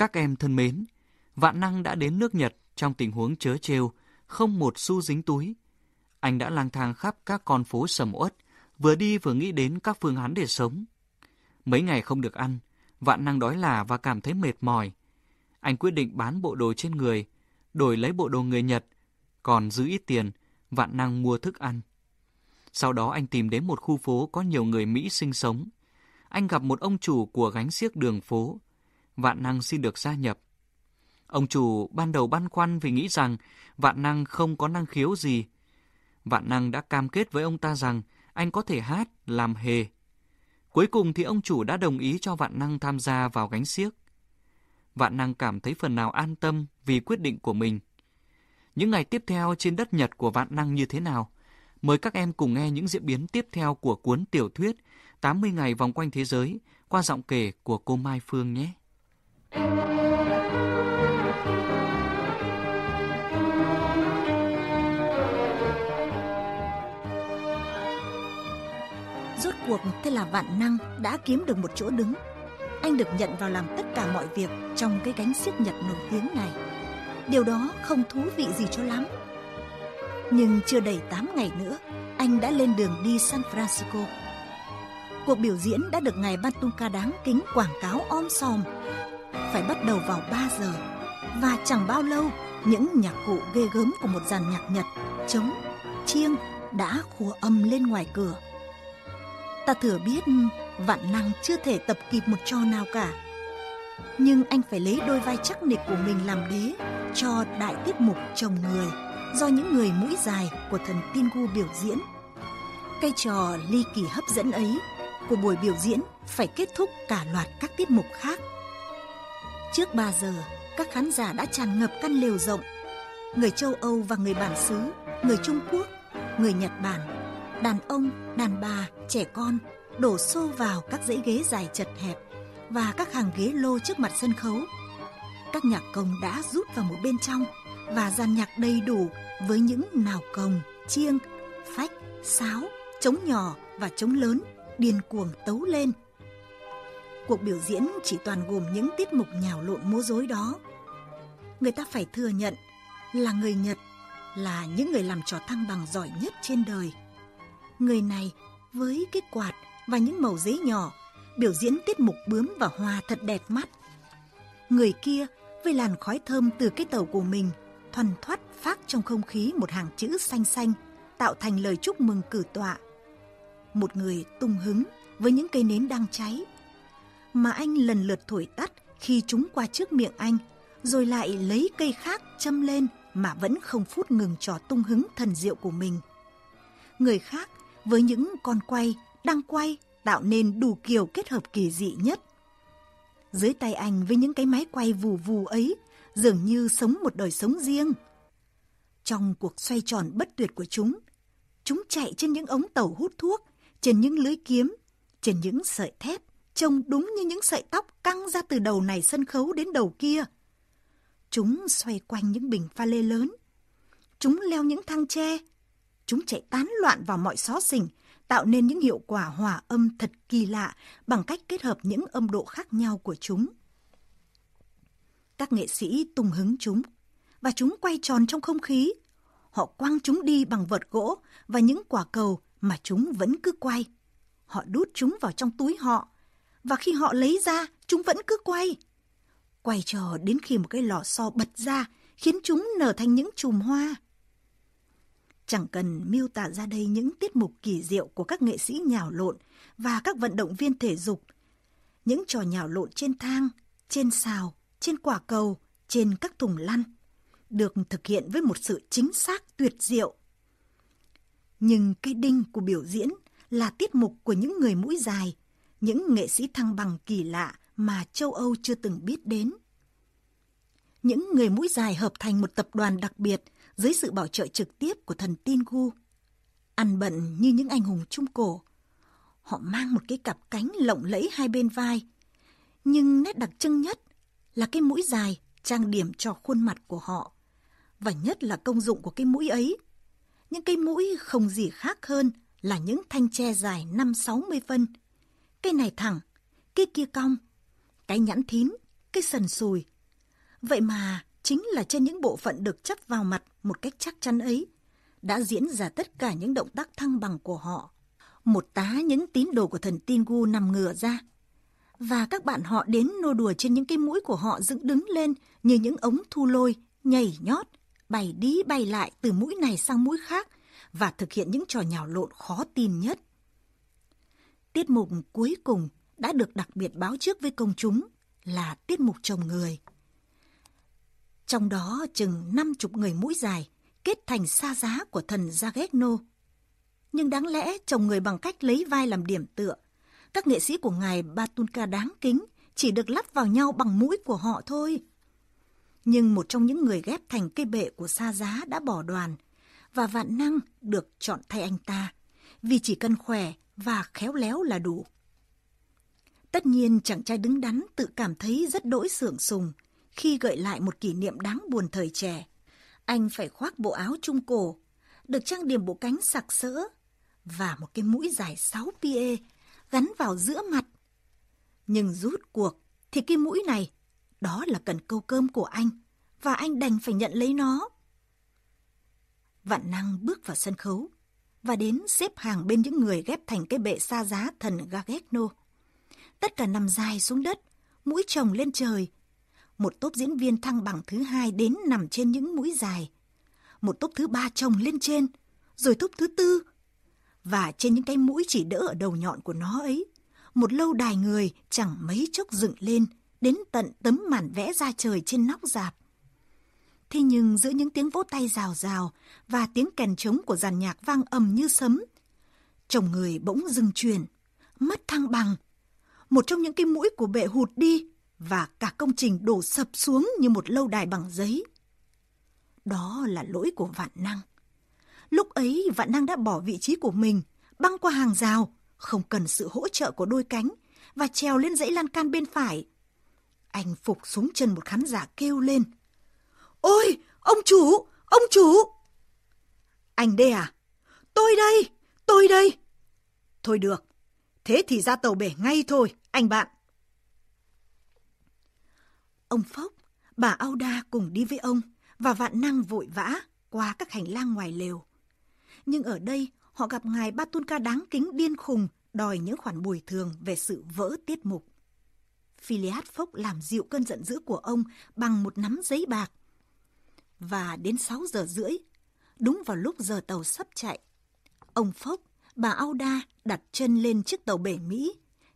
Các em thân mến, Vạn Năng đã đến nước Nhật trong tình huống chớ trêu, không một xu dính túi. Anh đã lang thang khắp các con phố sầm uất, vừa đi vừa nghĩ đến các phương án để sống. Mấy ngày không được ăn, Vạn Năng đói là và cảm thấy mệt mỏi. Anh quyết định bán bộ đồ trên người, đổi lấy bộ đồ người Nhật, còn giữ ít tiền, Vạn Năng mua thức ăn. Sau đó anh tìm đến một khu phố có nhiều người Mỹ sinh sống. Anh gặp một ông chủ của gánh xiếc đường phố. Vạn Năng xin được gia nhập. Ông chủ ban đầu băn khoăn vì nghĩ rằng Vạn Năng không có năng khiếu gì. Vạn Năng đã cam kết với ông ta rằng anh có thể hát, làm hề. Cuối cùng thì ông chủ đã đồng ý cho Vạn Năng tham gia vào gánh xiếc. Vạn Năng cảm thấy phần nào an tâm vì quyết định của mình. Những ngày tiếp theo trên đất Nhật của Vạn Năng như thế nào? Mời các em cùng nghe những diễn biến tiếp theo của cuốn tiểu thuyết 80 ngày vòng quanh thế giới qua giọng kể của cô Mai Phương nhé. Rốt cuộc thế là Vạn Năng đã kiếm được một chỗ đứng. Anh được nhận vào làm tất cả mọi việc trong cái gánh xiếc Nhật nổi tiếng này. Điều đó không thú vị gì cho lắm. Nhưng chưa đầy 8 ngày nữa, anh đã lên đường đi San Francisco. Cuộc biểu diễn đã được ngài Bantunka đáng kính quảng cáo om sòm. Phải bắt đầu vào 3 giờ và chẳng bao lâu những nhạc cụ ghê gớm của một dàn nhạc Nhật, trống, chiêng đã khua âm lên ngoài cửa. Ta thừa biết vạn năng chưa thể tập kịp một trò nào cả. Nhưng anh phải lấy đôi vai chắc nịch của mình làm đế cho đại tiết mục chồng người do những người mũi dài của thần Tingu biểu diễn. Cây trò ly kỳ hấp dẫn ấy của buổi biểu diễn phải kết thúc cả loạt các tiết mục khác. Trước 3 giờ, các khán giả đã tràn ngập căn lều rộng. Người châu Âu và người bản xứ, người Trung Quốc, người Nhật Bản, đàn ông, đàn bà, trẻ con đổ xô vào các dãy ghế dài chật hẹp và các hàng ghế lô trước mặt sân khấu. Các nhạc công đã rút vào một bên trong và dàn nhạc đầy đủ với những nào cồng, chiêng, phách, sáo, trống nhỏ và trống lớn điên cuồng tấu lên. Cuộc biểu diễn chỉ toàn gồm những tiết mục nhào lộn múa rối đó. Người ta phải thừa nhận là người Nhật là những người làm trò thăng bằng giỏi nhất trên đời. Người này với cái quạt và những màu giấy nhỏ, biểu diễn tiết mục bướm và hoa thật đẹp mắt. Người kia với làn khói thơm từ cái tàu của mình thoăn thoắt phát trong không khí một hàng chữ xanh xanh, tạo thành lời chúc mừng cử tọa. Một người tung hứng với những cây nến đang cháy mà anh lần lượt thổi tắt khi chúng qua trước miệng anh rồi lại lấy cây khác châm lên mà vẫn không phút ngừng trò tung hứng thần diệu của mình. Người khác với những con quay đang quay tạo nên đủ kiểu kết hợp kỳ dị nhất. Dưới tay anh với những cái máy quay vù vù ấy dường như sống một đời sống riêng. Trong cuộc xoay tròn bất tuyệt của chúng, chúng chạy trên những ống tàu hút thuốc, trên những lưới kiếm, trên những sợi thép, trông đúng như những sợi tóc căng ra từ đầu này sân khấu đến đầu kia. Chúng xoay quanh những bình pha lê lớn. Chúng leo những thang tre. Chúng chạy tán loạn vào mọi xó xỉnh, tạo nên những hiệu quả hòa âm thật kỳ lạ bằng cách kết hợp những âm độ khác nhau của chúng. Các nghệ sĩ tung hứng chúng, và chúng quay tròn trong không khí. Họ quăng chúng đi bằng vật gỗ và những quả cầu mà chúng vẫn cứ quay. Họ đút chúng vào trong túi họ, và khi họ lấy ra, chúng vẫn cứ quay. Quay chờ đến khi một cái lò xo bật ra, khiến chúng nở thành những chùm hoa. Chẳng cần miêu tả ra đây những tiết mục kỳ diệu của các nghệ sĩ nhào lộn và các vận động viên thể dục. Những trò nhào lộn trên thang, trên xào, trên quả cầu, trên các thùng lăn được thực hiện với một sự chính xác tuyệt diệu. Nhưng cái đinh của biểu diễn là tiết mục của những người mũi dài, những nghệ sĩ thăng bằng kỳ lạ mà châu Âu chưa từng biết đến. Những người mũi dài hợp thành một tập đoàn đặc biệt dưới sự bảo trợ trực tiếp của thần Tingu. Ăn bận như những anh hùng trung cổ. Họ mang một cái cặp cánh lộng lẫy hai bên vai. Nhưng nét đặc trưng nhất là cái mũi dài trang điểm cho khuôn mặt của họ. Và nhất là công dụng của cái mũi ấy. Những cây mũi không gì khác hơn là những thanh tre dài 5-60 phân. Cây này thẳng, cây kia cong, cái nhẵn thín, cây cái sần sùi. Vậy mà chính là trên những bộ phận được chấp vào mặt một cách chắc chắn ấy đã diễn ra tất cả những động tác thăng bằng của họ. Một tá những tín đồ của thần Tingu nằm ngửa ra. Và các bạn họ đến nô đùa trên những cái mũi của họ dựng đứng lên như những ống thu lôi, nhảy nhót, bay đi bay lại từ mũi này sang mũi khác và thực hiện những trò nhào lộn khó tin nhất. Tiết mục cuối cùng đã được đặc biệt báo trước với công chúng là tiết mục chồng người. Trong đó chừng năm chục người mũi dài kết thành xa giá của thần Zagegno. Nhưng đáng lẽ chồng người bằng cách lấy vai làm điểm tựa. Các nghệ sĩ của ngài Batunka đáng kính chỉ được lắp vào nhau bằng mũi của họ thôi. Nhưng một trong những người ghép thành cây bệ của xa giá đã bỏ đoàn và vạn năng được chọn thay anh ta, vì chỉ cần khỏe và khéo léo là đủ. Tất nhiên chàng trai đứng đắn tự cảm thấy rất đỗi sưởng sùng khi gợi lại một kỷ niệm đáng buồn thời trẻ. Anh phải khoác bộ áo trung cổ, được trang điểm bộ cánh sặc sỡ và một cái mũi dài 6 pie gắn vào giữa mặt. Nhưng rút cuộc thì cái mũi này, đó là cần câu cơm của anh và anh đành phải nhận lấy nó. Vạn năng bước vào sân khấu và đến xếp hàng bên những người ghép thành cái bệ xa giá thần Gagetno. Tất cả nằm dài xuống đất, mũi chồng lên trời. Một tốp diễn viên thăng bằng thứ hai đến nằm trên những mũi dài. Một tốp thứ ba chồng lên trên, rồi tốp thứ tư. Và trên những cái mũi chỉ đỡ ở đầu nhọn của nó ấy, một lâu đài người chẳng mấy chốc dựng lên, đến tận tấm màn vẽ ra trời trên nóc dạp. Thế nhưng giữa những tiếng vỗ tay rào rào và tiếng kèn trống của dàn nhạc vang ầm như sấm, chồng người bỗng dừng chuyển, mất thăng bằng. Một trong những cái mũi của bệ hụt đi và cả công trình đổ sập xuống như một lâu đài bằng giấy. Đó là lỗi của Vạn Năng. Lúc ấy Vạn Năng đã bỏ vị trí của mình, băng qua hàng rào, không cần sự hỗ trợ của đôi cánh và trèo lên dãy lan can bên phải. Anh phục xuống chân một khán giả kêu lên – Ôi, ông chủ, ông chủ! Anh đây à? Tôi đây, tôi đây! Thôi được, thế thì ra tàu bể ngay thôi, anh bạn. Ông Phốc, bà Auda cùng đi với ông và vạn năng vội vã qua các hành lang ngoài lều. Nhưng ở đây họ gặp ngài Batunka đáng kính điên khùng đòi những khoản bồi thường về sự vỡ tiết mục. Philiad Phốc làm dịu cơn giận dữ của ông bằng một nắm giấy bạc và đến 6 giờ rưỡi, đúng vào lúc giờ tàu sắp chạy. Ông Phốc, bà Auda đặt chân lên chiếc tàu bể Mỹ,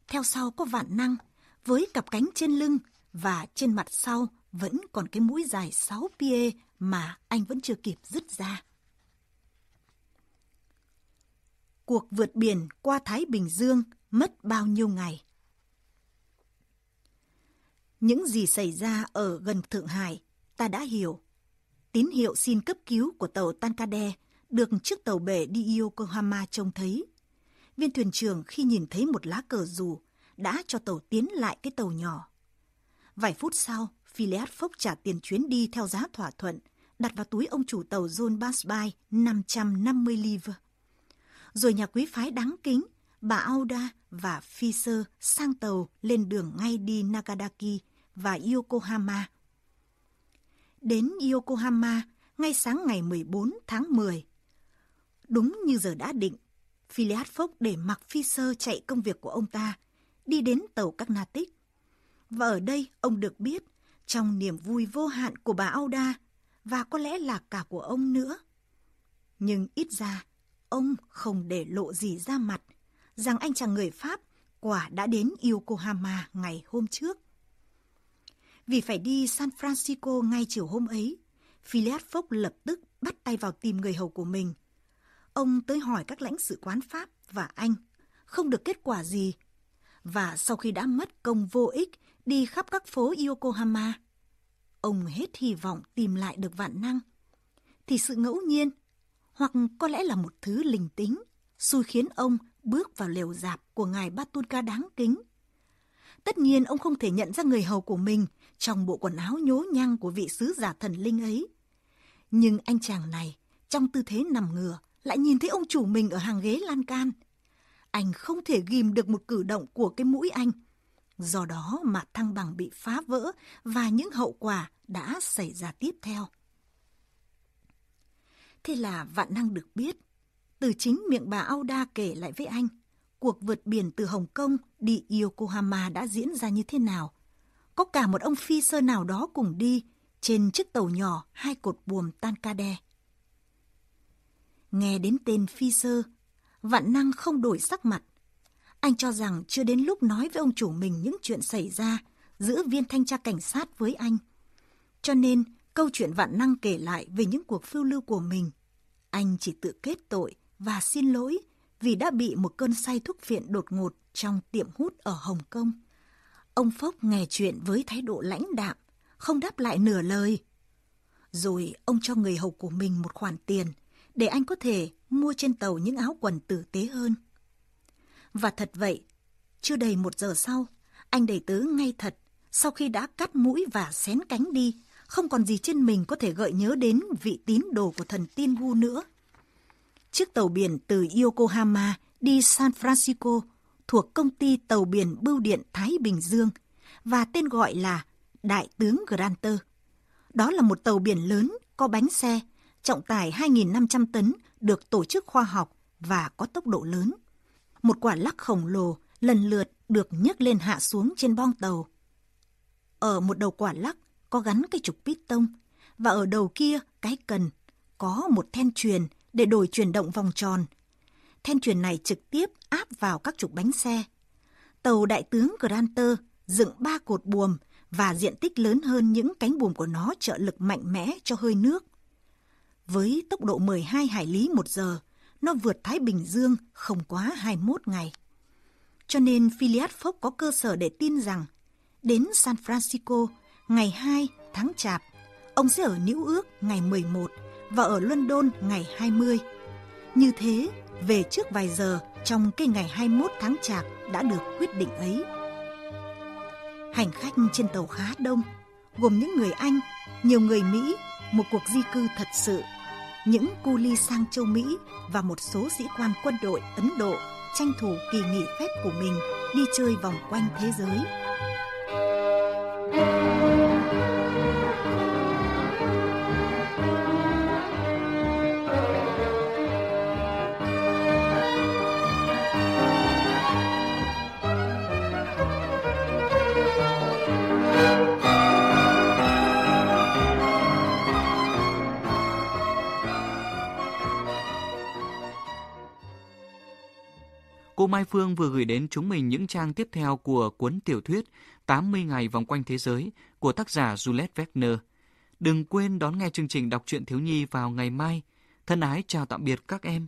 theo sau có vạn năng, với cặp cánh trên lưng và trên mặt sau vẫn còn cái mũi dài 6 pie mà anh vẫn chưa kịp dứt ra. Cuộc vượt biển qua Thái Bình Dương mất bao nhiêu ngày? Những gì xảy ra ở gần Thượng Hải ta đã hiểu tín hiệu xin cấp cứu của tàu Tankade được chiếc tàu bể đi Yokohama trông thấy. Viên thuyền trưởng khi nhìn thấy một lá cờ dù đã cho tàu tiến lại cái tàu nhỏ. Vài phút sau, Phileas Phốc trả tiền chuyến đi theo giá thỏa thuận, đặt vào túi ông chủ tàu John Basby 550 livre. Rồi nhà quý phái đáng kính, bà Auda và Fisher sang tàu lên đường ngay đi Nagadaki và Yokohama đến Yokohama ngay sáng ngày 14 tháng 10. Đúng như giờ đã định, Phileas Fogg để mặc phi sơ chạy công việc của ông ta, đi đến tàu Carnatic. Và ở đây ông được biết, trong niềm vui vô hạn của bà Auda, và có lẽ là cả của ông nữa. Nhưng ít ra, ông không để lộ gì ra mặt, rằng anh chàng người Pháp quả đã đến Yokohama ngày hôm trước. Vì phải đi San Francisco ngay chiều hôm ấy, Phileas Fogg lập tức bắt tay vào tìm người hầu của mình. Ông tới hỏi các lãnh sự quán Pháp và Anh, không được kết quả gì. Và sau khi đã mất công vô ích đi khắp các phố Yokohama, ông hết hy vọng tìm lại được vạn năng. Thì sự ngẫu nhiên, hoặc có lẽ là một thứ linh tính, xui khiến ông bước vào lều dạp của ngài Batulka đáng kính. Tất nhiên ông không thể nhận ra người hầu của mình trong bộ quần áo nhố nhăng của vị sứ giả thần linh ấy. Nhưng anh chàng này, trong tư thế nằm ngửa, lại nhìn thấy ông chủ mình ở hàng ghế lan can. Anh không thể ghim được một cử động của cái mũi anh. Do đó mà thăng bằng bị phá vỡ và những hậu quả đã xảy ra tiếp theo. Thế là Vạn Năng được biết, từ chính miệng bà Auda kể lại với anh, cuộc vượt biển từ Hồng Kông đi Yokohama đã diễn ra như thế nào. Có cả một ông phi sơ nào đó cùng đi trên chiếc tàu nhỏ hai cột buồm tan ca đe. Nghe đến tên phi sơ, Vạn Năng không đổi sắc mặt. Anh cho rằng chưa đến lúc nói với ông chủ mình những chuyện xảy ra giữa viên thanh tra cảnh sát với anh. Cho nên, câu chuyện Vạn Năng kể lại về những cuộc phiêu lưu của mình, anh chỉ tự kết tội và xin lỗi vì đã bị một cơn say thuốc phiện đột ngột trong tiệm hút ở Hồng Kông. Ông Phốc nghe chuyện với thái độ lãnh đạm, không đáp lại nửa lời. Rồi ông cho người hầu của mình một khoản tiền để anh có thể mua trên tàu những áo quần tử tế hơn. Và thật vậy, chưa đầy một giờ sau, anh đầy tớ ngay thật, sau khi đã cắt mũi và xén cánh đi, không còn gì trên mình có thể gợi nhớ đến vị tín đồ của thần tiên gu nữa. Chiếc tàu biển từ Yokohama đi San Francisco thuộc công ty tàu biển Bưu điện Thái Bình Dương và tên gọi là Đại tướng Granter. Đó là một tàu biển lớn có bánh xe, trọng tải 2.500 tấn được tổ chức khoa học và có tốc độ lớn. Một quả lắc khổng lồ lần lượt được nhấc lên hạ xuống trên bong tàu. Ở một đầu quả lắc có gắn cái trục piston và ở đầu kia cái cần có một then truyền để đổi chuyển động vòng tròn. Then truyền này trực tiếp áp vào các trục bánh xe. Tàu đại tướng Granter dựng ba cột buồm và diện tích lớn hơn những cánh buồm của nó trợ lực mạnh mẽ cho hơi nước. Với tốc độ 12 hải lý một giờ, nó vượt Thái Bình Dương không quá 21 ngày. Cho nên Philiad Fogg có cơ sở để tin rằng đến San Francisco ngày 2 tháng Chạp, ông sẽ ở New Ước ngày 11 và ở London ngày 20. Như thế, về trước vài giờ trong cái ngày 21 tháng Chạp đã được quyết định ấy. Hành khách trên tàu khá đông, gồm những người Anh, nhiều người Mỹ, một cuộc di cư thật sự, những cu ly sang châu Mỹ và một số sĩ quan quân đội Ấn Độ tranh thủ kỳ nghỉ phép của mình đi chơi vòng quanh thế giới. Cô Mai Phương vừa gửi đến chúng mình những trang tiếp theo của cuốn tiểu thuyết 80 ngày vòng quanh thế giới của tác giả Juliette Wagner. Đừng quên đón nghe chương trình đọc truyện thiếu nhi vào ngày mai. Thân ái chào tạm biệt các em.